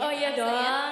Oh iya, iya dong.